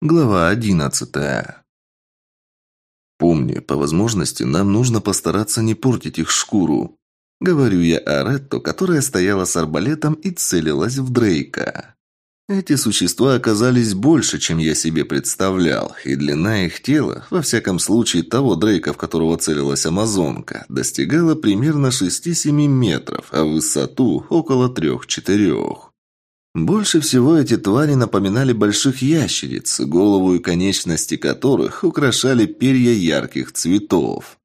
Глава одиннадцатая. «Помни, по возможности нам нужно постараться не портить их шкуру», — говорю я Аретто, которая стояла с арбалетом и целилась в Дрейка. Эти существа оказались больше, чем я себе представлял, и длина их тела, во всяком случае того Дрейка, в которого целилась Амазонка, достигала примерно 6-7 метров, а высоту около 3-4. Больше всего эти твари напоминали больших ящериц, голову и конечности которых украшали перья ярких цветов.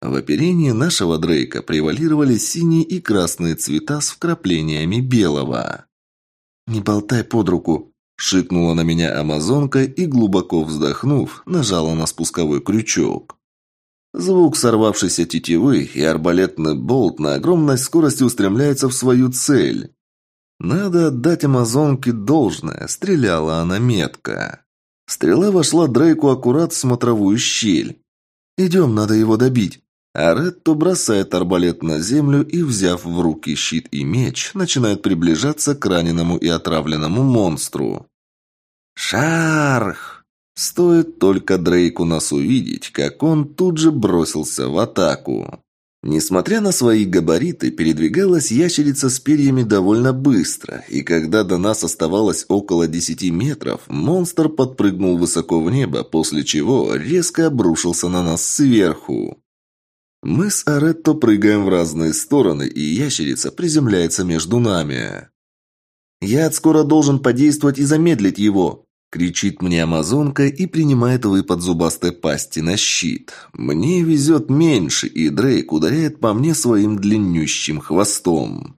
В оперении нашего Дрейка превалировали синие и красные цвета с вкраплениями белого. «Не болтай под руку!» – шикнула на меня амазонка и, глубоко вздохнув, нажала на спусковой крючок. Звук сорвавшейся тетивы и арбалетный болт на огромной скорости устремляется в свою цель. Надо отдать амазонке должное, стреляла она метко. Стрела вошла Дрейку аккурат в смотровую щель. «Идем, надо его добить». А Ретто бросает арбалет на землю и, взяв в руки щит и меч, начинает приближаться к раненому и отравленному монстру. «Шарх!» Стоит только Дрейку нас увидеть, как он тут же бросился в атаку. Несмотря на свои габариты, передвигалась ящерица с перьями довольно быстро, и когда до нас оставалось около десяти метров, монстр подпрыгнул высоко в небо, после чего резко обрушился на нас сверху. Мы с Аретто прыгаем в разные стороны, и ящерица приземляется между нами. «Яд скоро должен подействовать и замедлить его», Кричит мне амазонка и принимает выпад зубастой пасти на щит. Мне везет меньше, и Дрейк ударяет по мне своим длиннющим хвостом.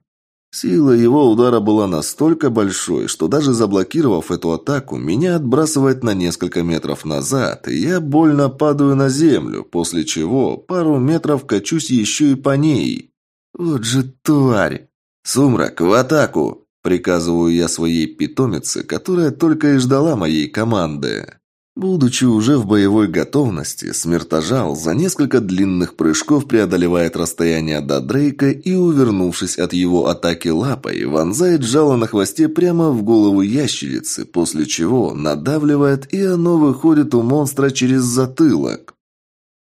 Сила его удара была настолько большой, что даже заблокировав эту атаку, меня отбрасывает на несколько метров назад, и я больно падаю на землю, после чего пару метров качусь еще и по ней. Вот же тварь! «Сумрак, в атаку!» Приказываю я своей питомице, которая только и ждала моей команды. Будучи уже в боевой готовности, смертожал за несколько длинных прыжков преодолевает расстояние до Дрейка и, увернувшись от его атаки лапой, вонзает жало на хвосте прямо в голову ящерицы, после чего надавливает, и оно выходит у монстра через затылок.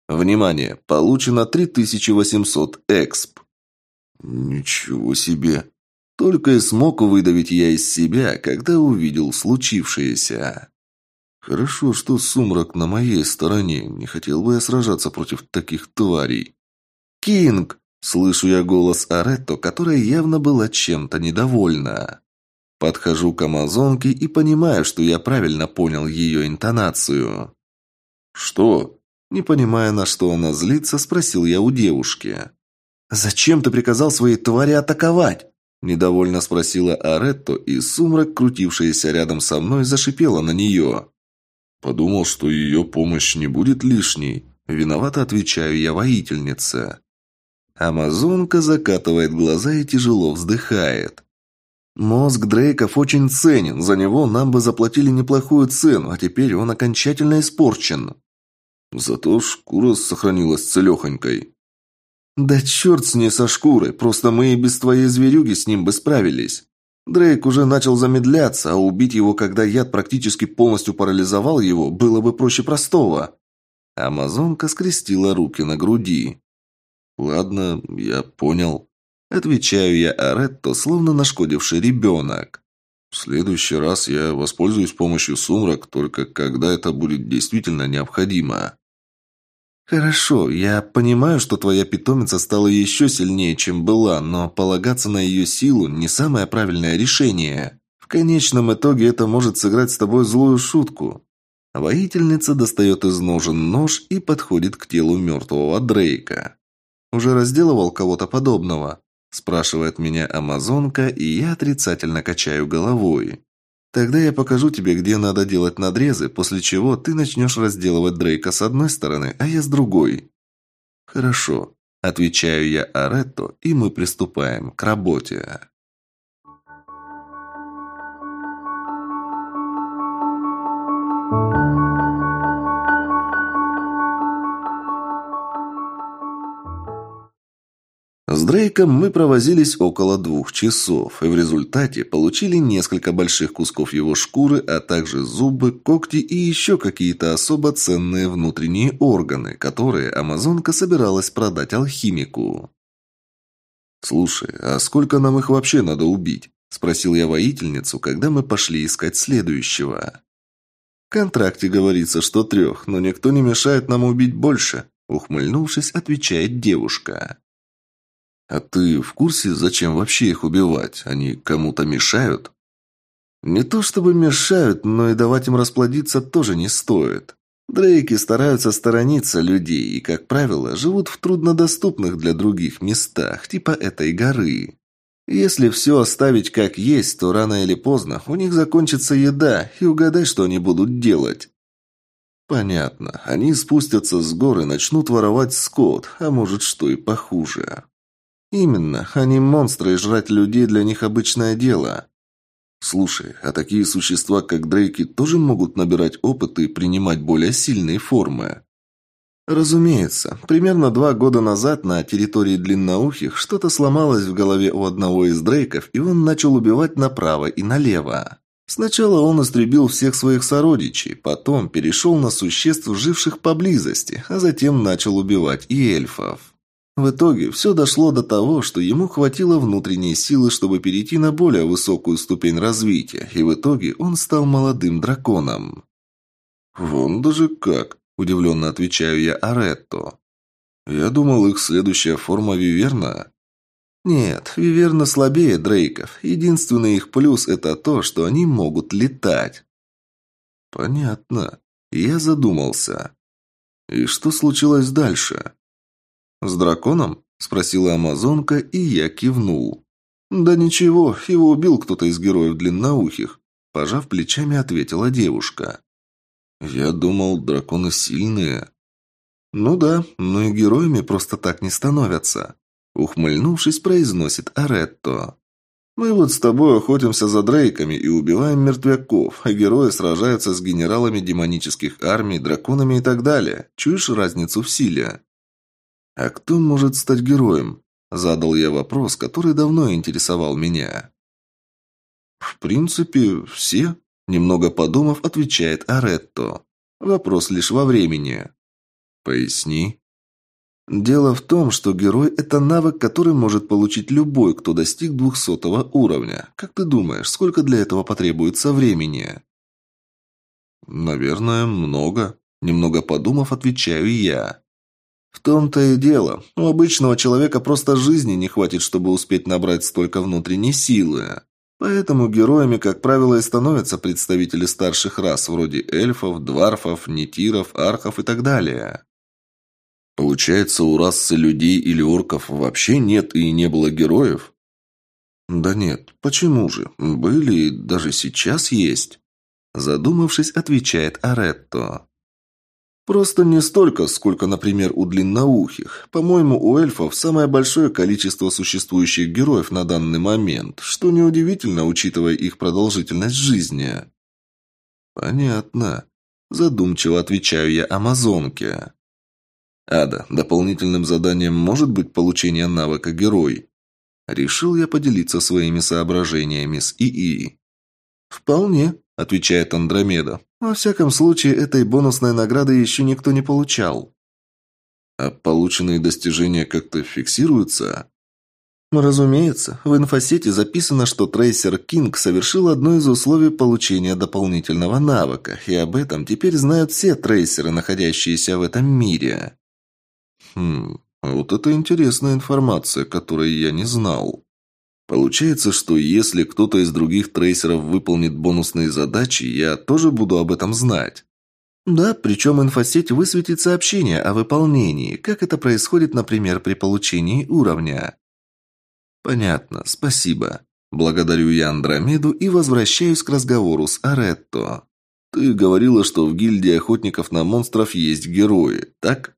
Внимание! Получено 3800 эксп. Ничего себе! Только и смог выдавить я из себя, когда увидел случившееся. Хорошо, что сумрак на моей стороне. Не хотел бы я сражаться против таких тварей. «Кинг!» – слышу я голос Аретто, которая явно была чем-то недовольна. Подхожу к амазонке и понимаю, что я правильно понял ее интонацию. «Что?» Не понимая, на что она злится, спросил я у девушки. «Зачем ты приказал своей твари атаковать?» Недовольно спросила Аретто, и сумрак, крутившаяся рядом со мной, зашипела на нее. Подумал, что ее помощь не будет лишней. Виновато отвечаю я воительнице. Амазонка закатывает глаза и тяжело вздыхает. Мозг Дрейков очень ценен, за него нам бы заплатили неплохую цену, а теперь он окончательно испорчен. Зато шкура сохранилась целехонькой. «Да черт с ней со шкурой, просто мы и без твоей зверюги с ним бы справились». Дрейк уже начал замедляться, а убить его, когда яд практически полностью парализовал его, было бы проще простого. Амазонка скрестила руки на груди. «Ладно, я понял». Отвечаю я Аретто, словно нашкодивший ребенок. «В следующий раз я воспользуюсь помощью сумрак, только когда это будет действительно необходимо». «Хорошо, я понимаю, что твоя питомица стала еще сильнее, чем была, но полагаться на ее силу не самое правильное решение. В конечном итоге это может сыграть с тобой злую шутку». Воительница достает из ножен нож и подходит к телу мертвого Дрейка. «Уже разделывал кого-то подобного?» спрашивает меня амазонка, и я отрицательно качаю головой. Тогда я покажу тебе, где надо делать надрезы, после чего ты начнешь разделывать Дрейка с одной стороны, а я с другой». «Хорошо», – отвечаю я Аретто, и мы приступаем к работе. Дрейком мы провозились около двух часов, и в результате получили несколько больших кусков его шкуры, а также зубы, когти и еще какие-то особо ценные внутренние органы, которые амазонка собиралась продать алхимику. «Слушай, а сколько нам их вообще надо убить?» – спросил я воительницу, когда мы пошли искать следующего. «В контракте говорится, что трех, но никто не мешает нам убить больше», – ухмыльнувшись, отвечает девушка. «А ты в курсе, зачем вообще их убивать? Они кому-то мешают?» «Не то чтобы мешают, но и давать им расплодиться тоже не стоит. Дрейки стараются сторониться людей и, как правило, живут в труднодоступных для других местах, типа этой горы. Если все оставить как есть, то рано или поздно у них закончится еда, и угадай, что они будут делать. Понятно. Они спустятся с горы начнут воровать скот, а может, что и похуже. Именно. Они монстры, и жрать людей для них обычное дело. Слушай, а такие существа, как Дрейки, тоже могут набирать опыт и принимать более сильные формы? Разумеется. Примерно два года назад на территории длинноухих что-то сломалось в голове у одного из Дрейков, и он начал убивать направо и налево. Сначала он истребил всех своих сородичей, потом перешел на существ, живших поблизости, а затем начал убивать и эльфов. В итоге все дошло до того, что ему хватило внутренней силы, чтобы перейти на более высокую ступень развития, и в итоге он стал молодым драконом. «Вон даже как!» – удивленно отвечаю я Аретто. «Я думал, их следующая форма Виверна». «Нет, Виверна слабее Дрейков. Единственный их плюс – это то, что они могут летать». «Понятно. Я задумался. И что случилось дальше?» «С драконом?» – спросила амазонка, и я кивнул. «Да ничего, его убил кто-то из героев длинноухих», – пожав плечами, ответила девушка. «Я думал, драконы сильные». «Ну да, но и героями просто так не становятся», – ухмыльнувшись, произносит Аретто. «Мы вот с тобой охотимся за дрейками и убиваем мертвяков, а герои сражаются с генералами демонических армий, драконами и так далее. Чуешь разницу в силе?» «А кто может стать героем?» – задал я вопрос, который давно интересовал меня. «В принципе, все», – немного подумав, отвечает Аретто. «Вопрос лишь во времени». «Поясни». Дело в том, что герой – это навык, который может получить любой, кто достиг двухсотого уровня. Как ты думаешь, сколько для этого потребуется времени? Наверное, много. Немного подумав, отвечаю я. В том-то и дело. У обычного человека просто жизни не хватит, чтобы успеть набрать столько внутренней силы. Поэтому героями, как правило, и становятся представители старших рас, вроде эльфов, дварфов, нетиров, архов и так далее. Получается, у расы людей или орков вообще нет и не было героев? Да нет, почему же? Были и даже сейчас есть. Задумавшись, отвечает Аретто. Просто не столько, сколько, например, у длинноухих. По-моему, у эльфов самое большое количество существующих героев на данный момент, что неудивительно, учитывая их продолжительность жизни. Понятно. Задумчиво отвечаю я амазонке. Ада, дополнительным заданием может быть получение навыка герой. Решил я поделиться своими соображениями с ИИ. Вполне, отвечает Андромеда. Во всяком случае, этой бонусной награды еще никто не получал. А полученные достижения как-то фиксируются? Разумеется, в инфосете записано, что трейсер Кинг совершил одно из условий получения дополнительного навыка, и об этом теперь знают все трейсеры, находящиеся в этом мире. Хм, вот это интересная информация, которой я не знал. Получается, что если кто-то из других трейсеров выполнит бонусные задачи, я тоже буду об этом знать. Да, причем инфосеть высветит сообщение о выполнении, как это происходит, например, при получении уровня. Понятно, спасибо. Благодарю я Андромеду и возвращаюсь к разговору с Аретто. Ты говорила, что в гильдии охотников на монстров есть герои, так?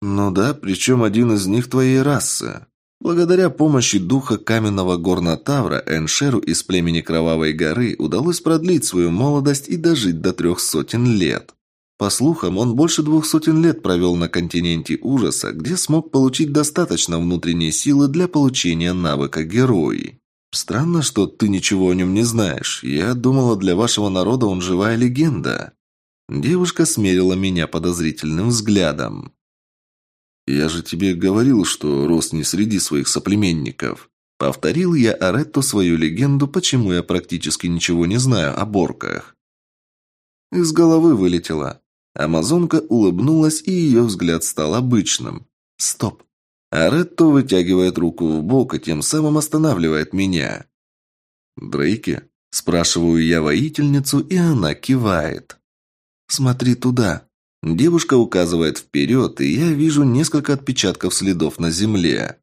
Ну да, причем один из них твоей расы. Благодаря помощи духа каменного горнотавра Эншеру из племени Кровавой горы удалось продлить свою молодость и дожить до трех сотен лет. По слухам, он больше двух сотен лет провел на континенте ужаса, где смог получить достаточно внутренней силы для получения навыка герои. Странно, что ты ничего о нем не знаешь. Я думала, для вашего народа он живая легенда. Девушка смерила меня подозрительным взглядом. «Я же тебе говорил, что рос не среди своих соплеменников». Повторил я Аретто свою легенду, почему я практически ничего не знаю о борках. Из головы вылетело. Амазонка улыбнулась, и ее взгляд стал обычным. «Стоп!» Аретто вытягивает руку в бок и тем самым останавливает меня. «Дрейки?» – спрашиваю я воительницу, и она кивает. «Смотри туда!» Девушка указывает вперед, и я вижу несколько отпечатков следов на земле.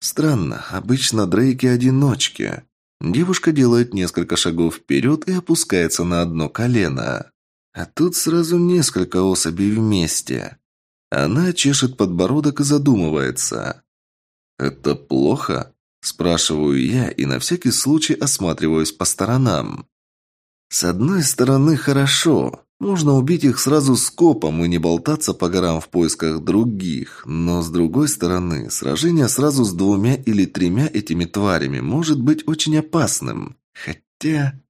Странно, обычно Дрейки одиночки. Девушка делает несколько шагов вперед и опускается на одно колено. А тут сразу несколько особей вместе. Она чешет подбородок и задумывается. «Это плохо?» – спрашиваю я и на всякий случай осматриваюсь по сторонам. С одной стороны, хорошо. Можно убить их сразу скопом и не болтаться по горам в поисках других. Но с другой стороны, сражение сразу с двумя или тремя этими тварями может быть очень опасным. Хотя...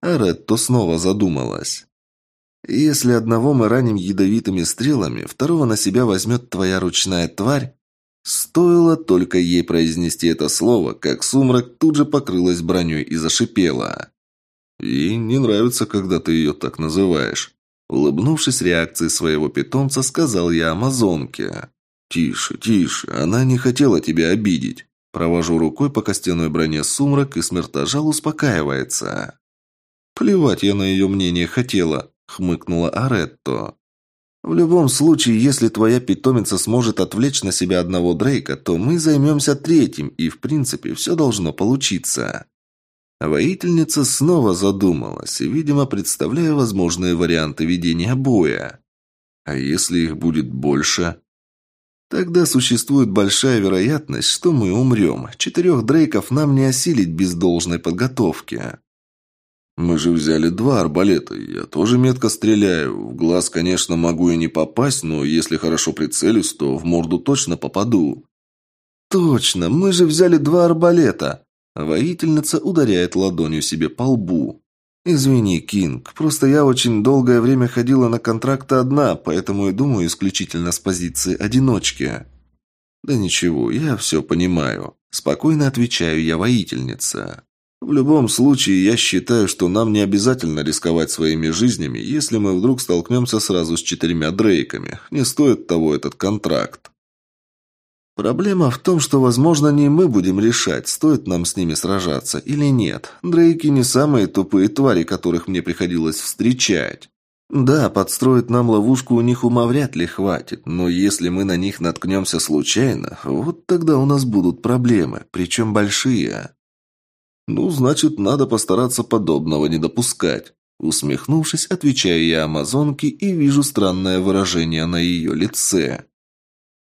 Аретто снова задумалась. Если одного мы раним ядовитыми стрелами, второго на себя возьмет твоя ручная тварь, Стоило только ей произнести это слово, как сумрак тут же покрылась броней и зашипела. «И не нравится, когда ты ее так называешь». Улыбнувшись реакции своего питомца, сказал я амазонке. «Тише, тише, она не хотела тебя обидеть». Провожу рукой по костяной броне сумрак, и смертожал успокаивается. «Плевать я на ее мнение хотела хмыкнула Аретто. В любом случае, если твоя питомица сможет отвлечь на себя одного Дрейка, то мы займемся третьим, и в принципе все должно получиться. Воительница снова задумалась, видимо, представляя возможные варианты ведения боя. А если их будет больше? Тогда существует большая вероятность, что мы умрем. Четырех Дрейков нам не осилить без должной подготовки. «Мы же взяли два арбалета, я тоже метко стреляю. В глаз, конечно, могу и не попасть, но если хорошо прицелюсь, то в морду точно попаду». «Точно, мы же взяли два арбалета!» Воительница ударяет ладонью себе по лбу. «Извини, Кинг, просто я очень долгое время ходила на контракты одна, поэтому и думаю исключительно с позиции одиночки». «Да ничего, я все понимаю», – спокойно отвечаю я воительница. В любом случае, я считаю, что нам не обязательно рисковать своими жизнями, если мы вдруг столкнемся сразу с четырьмя Дрейками. Не стоит того этот контракт. Проблема в том, что, возможно, не мы будем решать, стоит нам с ними сражаться или нет. Дрейки не самые тупые твари, которых мне приходилось встречать. Да, подстроить нам ловушку у них ума вряд ли хватит, но если мы на них наткнемся случайно, вот тогда у нас будут проблемы, причем большие. «Ну, значит, надо постараться подобного не допускать». Усмехнувшись, отвечаю я амазонке и вижу странное выражение на ее лице.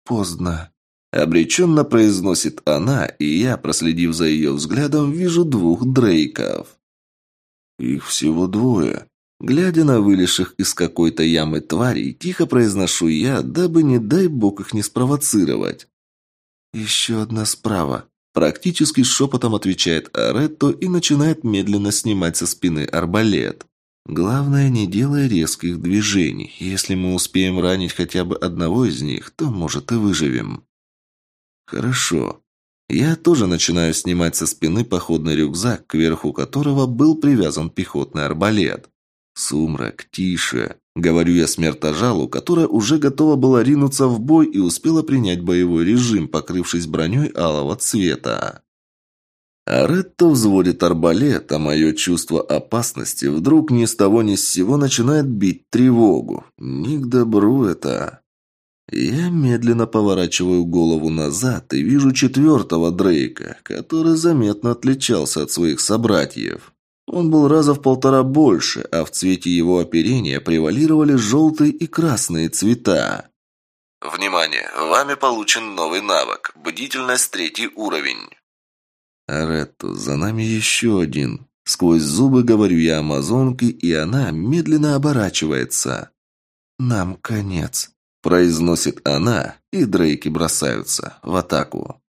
«Поздно», – обреченно произносит она, и я, проследив за ее взглядом, вижу двух дрейков. «Их всего двое», Глядя на вылезших из какой-то ямы тварей, тихо произношу я, дабы, не дай бог, их не спровоцировать. «Еще одна справа», Практически шепотом отвечает Аретто и начинает медленно снимать со спины арбалет. Главное, не делая резких движений. Если мы успеем ранить хотя бы одного из них, то, может, и выживем. Хорошо. Я тоже начинаю снимать со спины походный рюкзак, кверху которого был привязан пехотный арбалет. Сумрак, тише. Говорю я смертожалу, которая уже готова была ринуться в бой и успела принять боевой режим, покрывшись броней алого цвета. Аретто взводит арбалет, а мое чувство опасности вдруг ни с того ни с сего начинает бить тревогу. Не к добру это. Я медленно поворачиваю голову назад и вижу четвертого Дрейка, который заметно отличался от своих собратьев. Он был раза в полтора больше, а в цвете его оперения превалировали желтые и красные цвета. Внимание! Вами получен новый навык. Бдительность третий уровень. Аретто, за нами еще один. Сквозь зубы говорю я амазонке, и она медленно оборачивается. нам конец», – произносит она, и Дрейки бросаются в атаку.